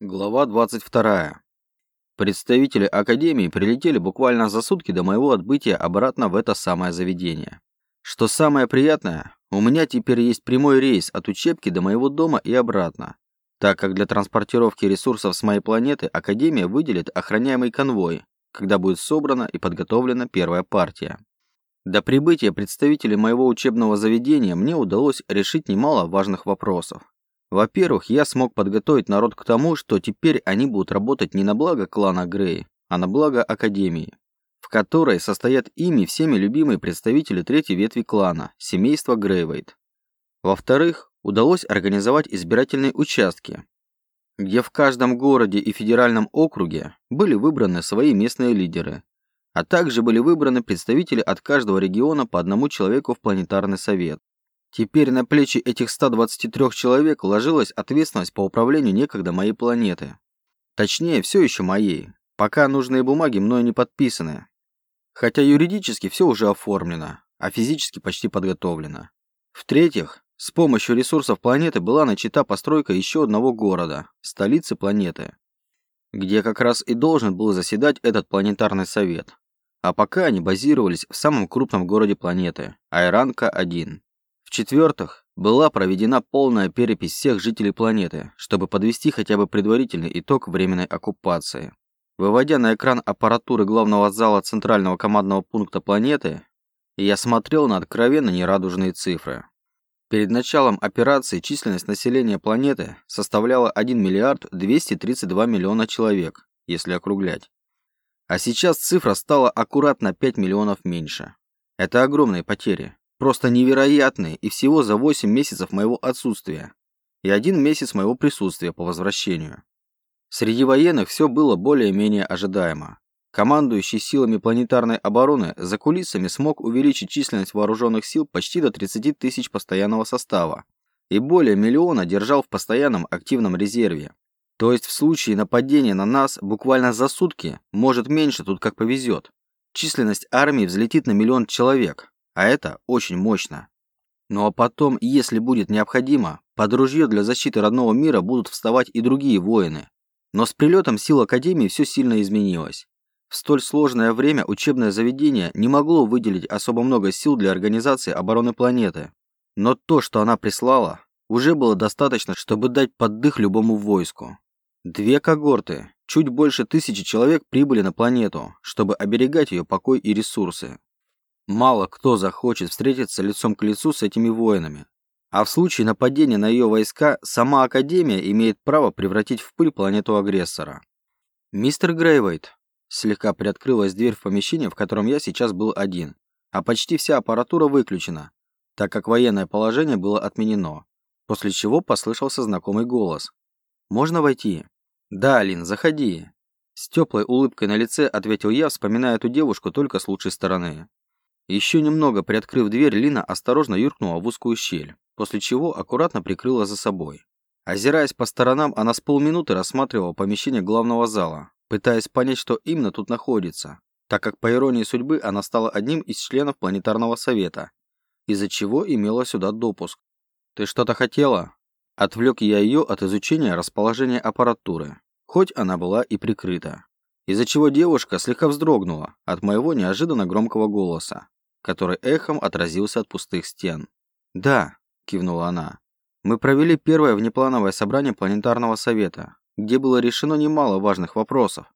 Глава 22. Представители Академии прилетели буквально за сутки до моего отбытия обратно в это самое заведение. Что самое приятное, у меня теперь есть прямой рейс от учебки до моего дома и обратно, так как для транспортировки ресурсов с моей планеты Академия выделит охраняемый конвой, когда будет собрана и подготовлена первая партия. До прибытия представителей моего учебного заведения мне удалось решить немало важных вопросов. Во-первых, я смог подготовить народ к тому, что теперь они будут работать не на благо клана Грей, а на благо Академии, в которой состоят ими всеми любимые представители третьей ветви клана, семейства Грейвейт. Во-вторых, удалось организовать избирательные участки, где в каждом городе и федеральном округе были выбраны свои местные лидеры, а также были выбраны представители от каждого региона по одному человеку в планетарный совет. Теперь на плечи этих 123 человек ложилась ответственность по управлению некогда моей планеты. Точнее, все еще моей, пока нужные бумаги мною не подписаны. Хотя юридически все уже оформлено, а физически почти подготовлено. В-третьих, с помощью ресурсов планеты была начата постройка еще одного города, столицы планеты, где как раз и должен был заседать этот планетарный совет. А пока они базировались в самом крупном городе планеты, Айранка-1. В-четвертых, была проведена полная перепись всех жителей планеты, чтобы подвести хотя бы предварительный итог временной оккупации. Выводя на экран аппаратуры главного зала центрального командного пункта планеты, я смотрел на откровенно нерадужные цифры. Перед началом операции численность населения планеты составляла 1 миллиард 232 миллиона человек, если округлять. А сейчас цифра стала аккуратно 5 миллионов меньше. Это огромные потери, Просто невероятные и всего за 8 месяцев моего отсутствия и один месяц моего присутствия по возвращению. Среди военных все было более-менее ожидаемо. Командующий силами планетарной обороны за кулисами смог увеличить численность вооруженных сил почти до 30 тысяч постоянного состава и более миллиона держал в постоянном активном резерве. То есть в случае нападения на нас буквально за сутки, может меньше, тут как повезет. Численность армии взлетит на миллион человек, а это очень мощно. Ну а потом, если будет необходимо, под ружье для защиты родного мира будут вставать и другие воины. Но с прилетом сил Академии все сильно изменилось. В столь сложное время учебное заведение не могло выделить особо много сил для организации обороны планеты. Но то, что она прислала, уже было достаточно, чтобы дать поддых любому войску. Две когорты, чуть больше тысячи человек прибыли на планету, чтобы оберегать ее покой и ресурсы. Мало кто захочет встретиться лицом к лицу с этими воинами. А в случае нападения на ее войска, сама Академия имеет право превратить в пыль планету агрессора. «Мистер Грейвейт», слегка приоткрылась дверь в помещение, в котором я сейчас был один, а почти вся аппаратура выключена, так как военное положение было отменено, после чего послышался знакомый голос. «Можно войти?» «Да, Алин, заходи». С теплой улыбкой на лице ответил я, вспоминая эту девушку только с лучшей стороны. Еще немного приоткрыв дверь, Лина осторожно юркнула в узкую щель, после чего аккуратно прикрыла за собой. Озираясь по сторонам, она с полминуты рассматривала помещение главного зала, пытаясь понять, что именно тут находится, так как по иронии судьбы она стала одним из членов планетарного совета, из-за чего имела сюда допуск. «Ты что-то хотела?» Отвлек я ее от изучения расположения аппаратуры, хоть она была и прикрыта. Из-за чего девушка слегка вздрогнула от моего неожиданно громкого голоса который эхом отразился от пустых стен. «Да», – кивнула она, – «мы провели первое внеплановое собрание планетарного совета, где было решено немало важных вопросов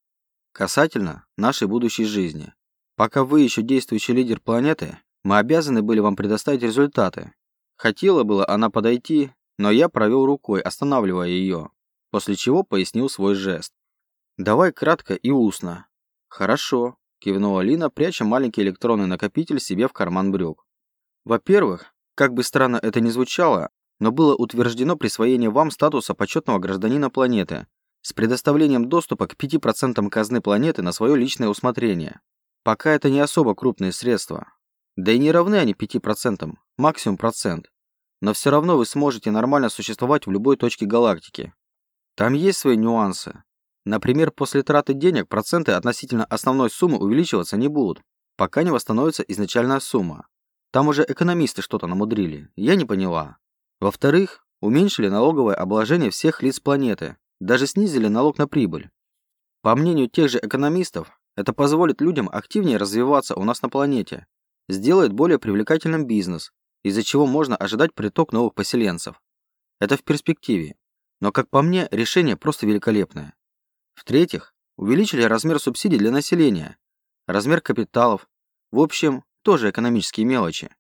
касательно нашей будущей жизни. Пока вы еще действующий лидер планеты, мы обязаны были вам предоставить результаты. Хотела была она подойти, но я провел рукой, останавливая ее, после чего пояснил свой жест. Давай кратко и устно. Хорошо, кивнула Лина, пряча маленький электронный накопитель себе в карман брюк. Во-первых, как бы странно это ни звучало, но было утверждено присвоение вам статуса почетного гражданина планеты с предоставлением доступа к 5% казны планеты на свое личное усмотрение. Пока это не особо крупные средства. Да и не равны они 5%, максимум процент. Но все равно вы сможете нормально существовать в любой точке галактики. Там есть свои нюансы, Например, после траты денег проценты относительно основной суммы увеличиваться не будут, пока не восстановится изначальная сумма. Там уже экономисты что-то намудрили, я не поняла. Во-вторых, уменьшили налоговое обложение всех лиц планеты даже снизили налог на прибыль. По мнению тех же экономистов, это позволит людям активнее развиваться у нас на планете, сделает более привлекательным бизнес, из-за чего можно ожидать приток новых поселенцев. Это в перспективе. Но, как по мне, решение просто великолепное. В-третьих, увеличили размер субсидий для населения, размер капиталов, в общем, тоже экономические мелочи.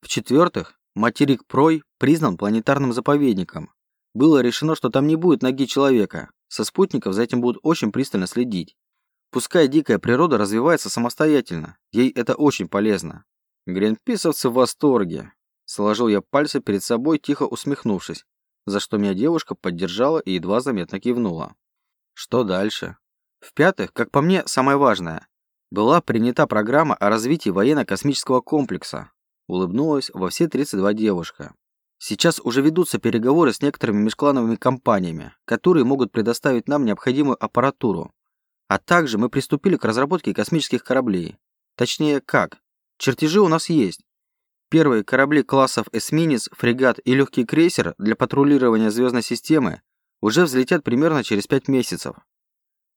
В-четвертых, материк Прой признан планетарным заповедником. Было решено, что там не будет ноги человека, со спутников за этим будут очень пристально следить. Пускай дикая природа развивается самостоятельно, ей это очень полезно. Гринписовцы в восторге. Сложил я пальцы перед собой, тихо усмехнувшись, за что меня девушка поддержала и едва заметно кивнула. Что дальше? В-пятых, как по мне, самое важное. Была принята программа о развитии военно-космического комплекса. Улыбнулась во все 32 девушка. Сейчас уже ведутся переговоры с некоторыми межклановыми компаниями, которые могут предоставить нам необходимую аппаратуру, а также мы приступили к разработке космических кораблей. Точнее, как? Чертежи у нас есть. Первые корабли классов эсминец, фрегат и легкий крейсер для патрулирования звездной системы уже взлетят примерно через 5 месяцев.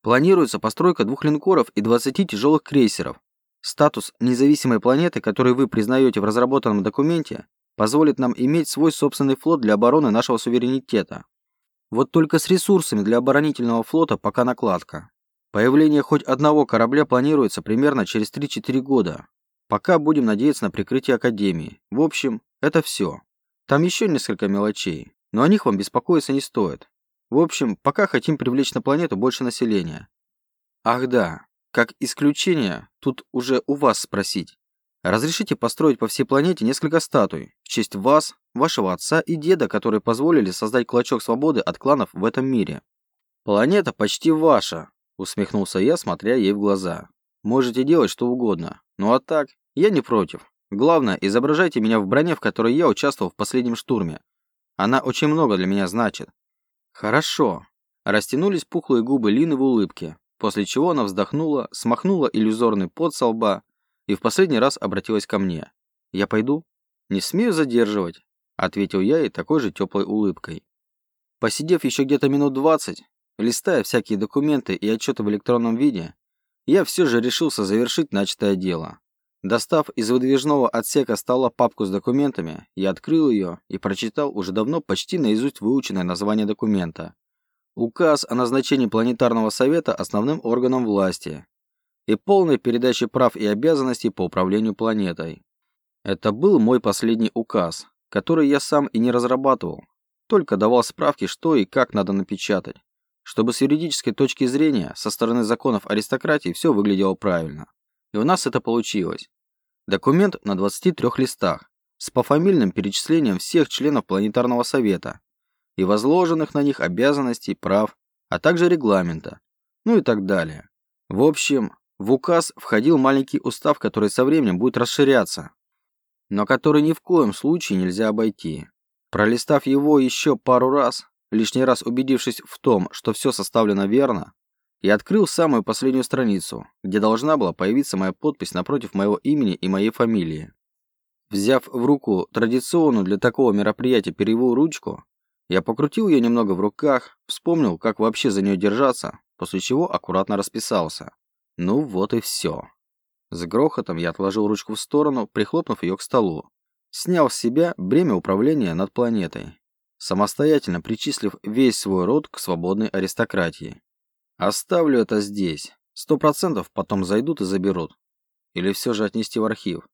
Планируется постройка двух линкоров и 20 тяжелых крейсеров. Статус независимой планеты, который вы признаете в разработанном документе, позволит нам иметь свой собственный флот для обороны нашего суверенитета. Вот только с ресурсами для оборонительного флота пока накладка. Появление хоть одного корабля планируется примерно через 3-4 года. Пока будем надеяться на прикрытие Академии. В общем, это все. Там еще несколько мелочей, но о них вам беспокоиться не стоит. В общем, пока хотим привлечь на планету больше населения. Ах да, как исключение, тут уже у вас спросить. Разрешите построить по всей планете несколько статуй в честь вас, вашего отца и деда, которые позволили создать клочок свободы от кланов в этом мире. Планета почти ваша, Усмехнулся я, смотря ей в глаза. Можете делать что угодно. Ну а так, я не против. Главное, изображайте меня в броне, в которой я участвовал в последнем штурме. Она очень много для меня значит. Хорошо. Растянулись пухлые губы Лины в улыбке, после чего она вздохнула, смахнула иллюзорный пот со лба и в последний раз обратилась ко мне. «Я пойду?» «Не смею задерживать», — ответил я ей такой же теплой улыбкой. Посидев еще где-то минут двадцать, Листая всякие документы и отчеты в электронном виде, я все же решился завершить начатое дело. Достав из выдвижного отсека стола папку с документами, я открыл ее и прочитал уже давно почти наизусть выученное название документа. Указ о назначении планетарного совета основным органом власти и полной передаче прав и обязанностей по управлению планетой. Это был мой последний указ, который я сам и не разрабатывал, только давал справки, что и как надо напечатать чтобы с юридической точки зрения, со стороны законов аристократии, все выглядело правильно. И у нас это получилось. Документ на 23 листах с пофамильным перечислением всех членов планетарного совета и возложенных на них обязанностей, прав, а также регламента, ну и так далее. В общем, в указ входил маленький устав, который со временем будет расширяться, но который ни в коем случае нельзя обойти. Пролистав его еще пару раз, Лишний раз убедившись в том, что все составлено верно, я открыл самую последнюю страницу, где должна была появиться моя подпись напротив моего имени и моей фамилии. Взяв в руку традиционную для такого мероприятия перьевую ручку, я покрутил ее немного в руках, вспомнил, как вообще за нее держаться, после чего аккуратно расписался. Ну вот и все. С грохотом я отложил ручку в сторону, прихлопнув ее к столу. Снял с себя бремя управления над планетой самостоятельно причислив весь свой род к свободной аристократии. Оставлю это здесь. Сто процентов потом зайдут и заберут. Или все же отнести в архив.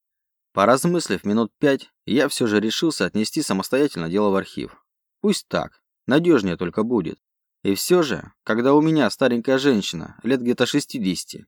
Поразмыслив минут пять, я все же решился отнести самостоятельно дело в архив. Пусть так, надежнее только будет. И все же, когда у меня старенькая женщина, лет где-то 60,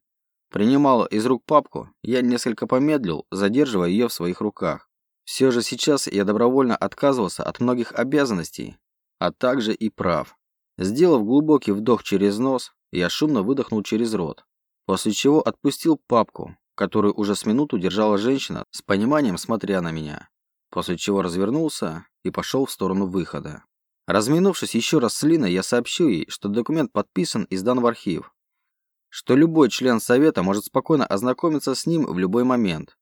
принимала из рук папку, я несколько помедлил, задерживая ее в своих руках. Все же сейчас я добровольно отказывался от многих обязанностей, а также и прав. Сделав глубокий вдох через нос, я шумно выдохнул через рот, после чего отпустил папку, которую уже с минуту держала женщина, с пониманием смотря на меня, после чего развернулся и пошел в сторону выхода. Разминувшись еще раз с Линой, я сообщил ей, что документ подписан и сдан в архив, что любой член совета может спокойно ознакомиться с ним в любой момент,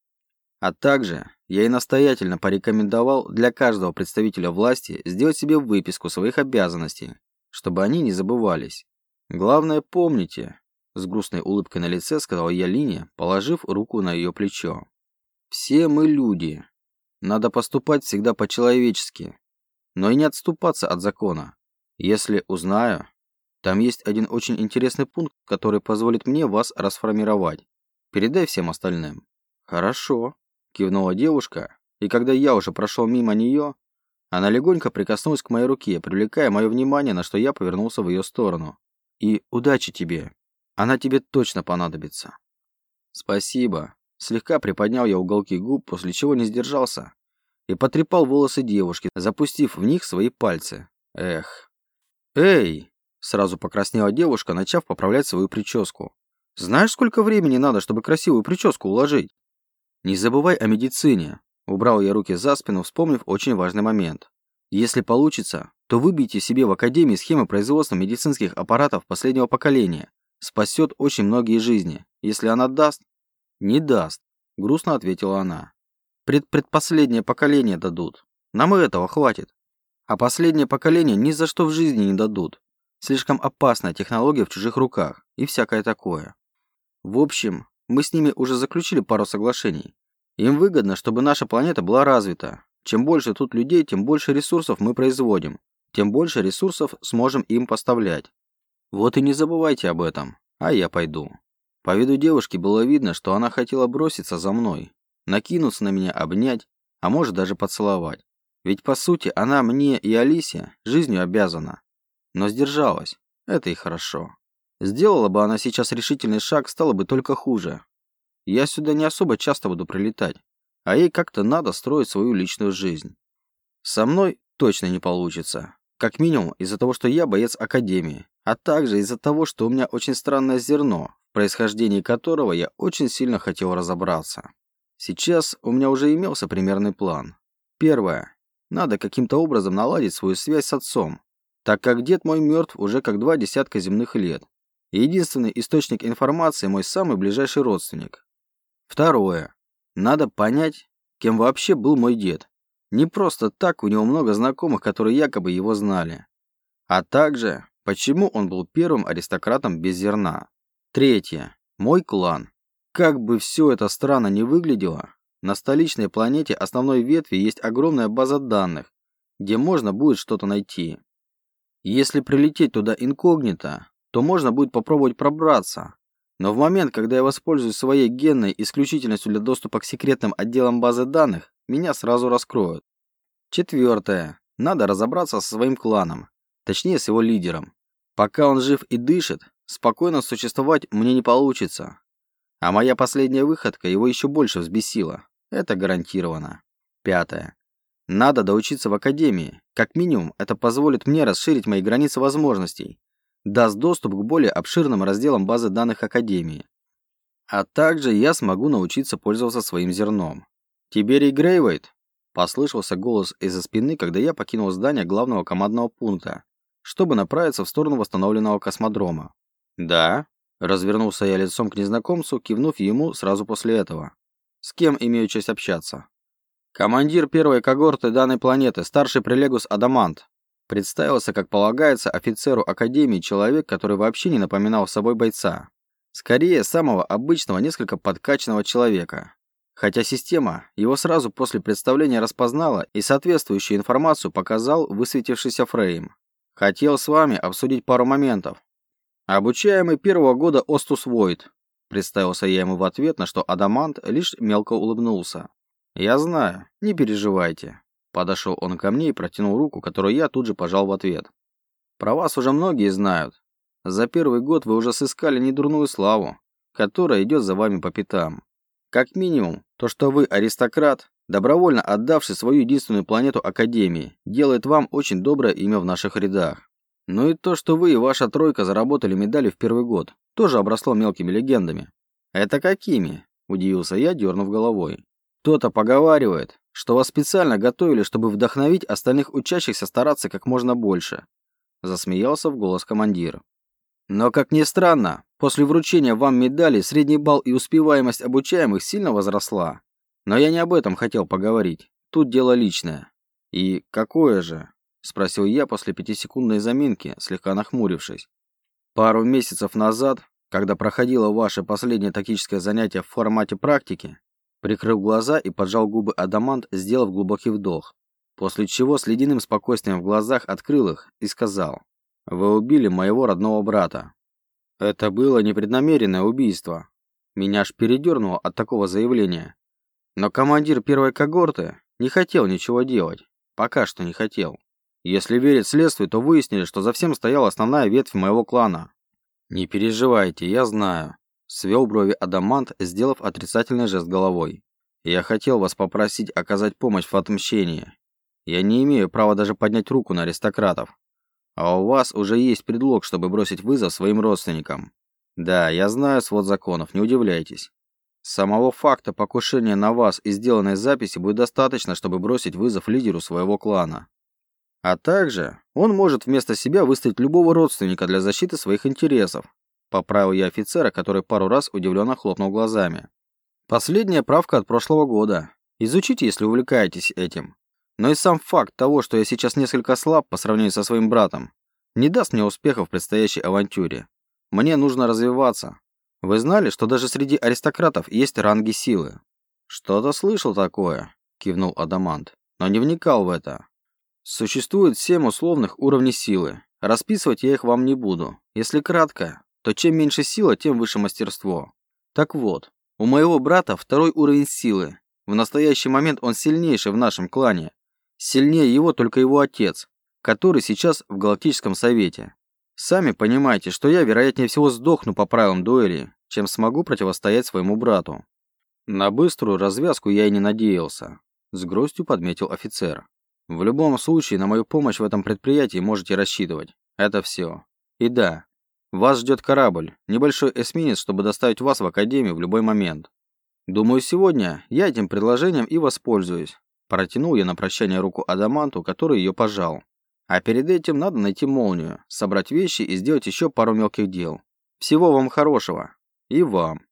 а также я и настоятельно порекомендовал для каждого представителя власти сделать себе выписку своих обязанностей, чтобы они не забывались. Главное, помните, с грустной улыбкой на лице сказал я Лине, положив руку на ее плечо. Все мы люди. Надо поступать всегда по-человечески, но и не отступаться от закона. Если узнаю, там есть один очень интересный пункт, который позволит мне вас расформировать. Передай всем остальным. Хорошо, кивнула девушка, и когда я уже прошел мимо нее, она легонько прикоснулась к моей руке, привлекая мое внимание, на что я повернулся в ее сторону. И удачи тебе. Она тебе точно понадобится. Спасибо. Слегка приподнял я уголки губ, после чего не сдержался и потрепал волосы девушки, запустив в них свои пальцы. Эх. Эй! Сразу покраснела девушка, начав поправлять свою прическу. Знаешь, сколько времени надо, чтобы красивую прическу уложить? Не забывай о медицине. Убрал я руки за спину, вспомнив очень важный момент. Если получится, то выбейте себе в академии схемы производства медицинских аппаратов последнего поколения. Спасет очень многие жизни. Если она даст... Не даст, грустно ответила она. Пред предпоследнее поколение дадут. Нам и этого хватит. А последнее поколение ни за что в жизни не дадут. Слишком опасная технология в чужих руках и всякое такое. В общем, мы с ними уже заключили пару соглашений. Им выгодно, чтобы наша планета была развита. Чем больше тут людей, тем больше ресурсов мы производим, тем больше ресурсов сможем им поставлять. Вот и не забывайте об этом. А я пойду. По виду девушки было видно, что она хотела броситься за мной, накинуться на меня, обнять, а может даже поцеловать. Ведь по сути она мне и Алисе жизнью обязана. Но сдержалась. Это и хорошо. Сделала бы она сейчас решительный шаг, стало бы только хуже. Я сюда не особо часто буду прилетать, а ей как-то надо строить свою личную жизнь. Со мной точно не получится. Как минимум из-за того, что я боец Академии, а также из-за того, что у меня очень странное зерно, в происхождении которого я очень сильно хотел разобраться. Сейчас у меня уже имелся примерный план. Первое. Надо каким-то образом наладить свою связь с отцом, так как дед мой мертв уже как два десятка земных лет. И единственный источник информации мой самый ближайший родственник. Второе. Надо понять, кем вообще был мой дед. Не просто так у него много знакомых, которые якобы его знали. А также, почему он был первым аристократом без зерна. Третье. Мой клан. Как бы все это странно не выглядело, на столичной планете основной ветви есть огромная база данных, где можно будет что-то найти. Если прилететь туда инкогнито, то можно будет попробовать пробраться, но в момент, когда я воспользуюсь своей генной исключительностью для доступа к секретным отделам базы данных, меня сразу раскроют. Четвертое. Надо разобраться со своим кланом, точнее с его лидером. Пока он жив и дышит, спокойно существовать мне не получится. А моя последняя выходка его еще больше взбесила. Это гарантированно. Пятое. Надо доучиться в академии. Как минимум, это позволит мне расширить мои границы возможностей даст доступ к более обширным разделам базы данных Академии. А также я смогу научиться пользоваться своим зерном. «Тиберий Грейвейт?» – послышался голос из-за спины, когда я покинул здание главного командного пункта, чтобы направиться в сторону восстановленного космодрома. «Да?» – развернулся я лицом к незнакомцу, кивнув ему сразу после этого. «С кем имею честь общаться?» «Командир первой когорты данной планеты, старший прилегус Адамант», Представился, как полагается, офицеру Академии человек, который вообще не напоминал собой бойца. Скорее, самого обычного, несколько подкачанного человека. Хотя система его сразу после представления распознала и соответствующую информацию показал высветившийся фрейм. Хотел с вами обсудить пару моментов. Обучаемый первого года Остус Войд. Представился я ему в ответ, на что Адамант лишь мелко улыбнулся. Я знаю, не переживайте. Подошел он ко мне и протянул руку, которую я тут же пожал в ответ. Про вас уже многие знают. За первый год вы уже сыскали недурную славу, которая идет за вами по пятам. Как минимум, то, что вы аристократ, добровольно отдавший свою единственную планету Академии, делает вам очень доброе имя в наших рядах. Ну и то, что вы и ваша тройка заработали медали в первый год, тоже обросло мелкими легендами. Это какими? Удивился я, дернув головой. Кто-то поговаривает, что вас специально готовили, чтобы вдохновить остальных учащихся стараться как можно больше. Засмеялся в голос командир. Но, как ни странно, после вручения вам медали средний балл и успеваемость обучаемых сильно возросла. Но я не об этом хотел поговорить. Тут дело личное. И какое же? Спросил я после пятисекундной заминки, слегка нахмурившись. Пару месяцев назад, когда проходило ваше последнее тактическое занятие в формате практики, прикрыл глаза и поджал губы Адамант, сделав глубокий вдох. После чего с ледяным спокойствием в глазах открыл их и сказал. «Вы убили моего родного брата». Это было непреднамеренное убийство. Меня аж передернуло от такого заявления. Но командир первой когорты не хотел ничего делать. Пока что не хотел. Если верить следствию, то выяснили, что за всем стояла основная ветвь моего клана. Не переживайте, я знаю. Свел брови Адамант, сделав отрицательный жест головой. Я хотел вас попросить оказать помощь в отмщении. Я не имею права даже поднять руку на аристократов. А у вас уже есть предлог, чтобы бросить вызов своим родственникам. Да, я знаю свод законов, не удивляйтесь. Самого факта покушения на вас и сделанной записи будет достаточно, чтобы бросить вызов лидеру своего клана. А также он может вместо себя выставить любого родственника для защиты своих интересов. Поправил я офицера, который пару раз удивленно хлопнул глазами. Последняя правка от прошлого года. Изучите, если увлекаетесь этим. Но и сам факт того, что я сейчас несколько слаб по сравнению со своим братом, не даст мне успеха в предстоящей авантюре. Мне нужно развиваться. Вы знали, что даже среди аристократов есть ранги силы? Что-то слышал такое, кивнул Адамант, но не вникал в это. Существует семь условных уровней силы. Расписывать я их вам не буду. Если кратко, то чем меньше сила, тем выше мастерство. Так вот, у моего брата второй уровень силы. В настоящий момент он сильнейший в нашем клане. Сильнее его только его отец, который сейчас в Галактическом Совете. Сами понимаете, что я, вероятнее всего, сдохну по правилам дуэли, чем смогу противостоять своему брату. На быструю развязку я и не надеялся, с грустью подметил офицер. В любом случае, на мою помощь в этом предприятии можете рассчитывать. Это все. И да, вас ждет корабль, небольшой эсминец, чтобы доставить вас в Академию в любой момент. Думаю, сегодня я этим предложением и воспользуюсь. Протянул я на прощание руку Адаманту, который ее пожал. А перед этим надо найти молнию, собрать вещи и сделать еще пару мелких дел. Всего вам хорошего. И вам.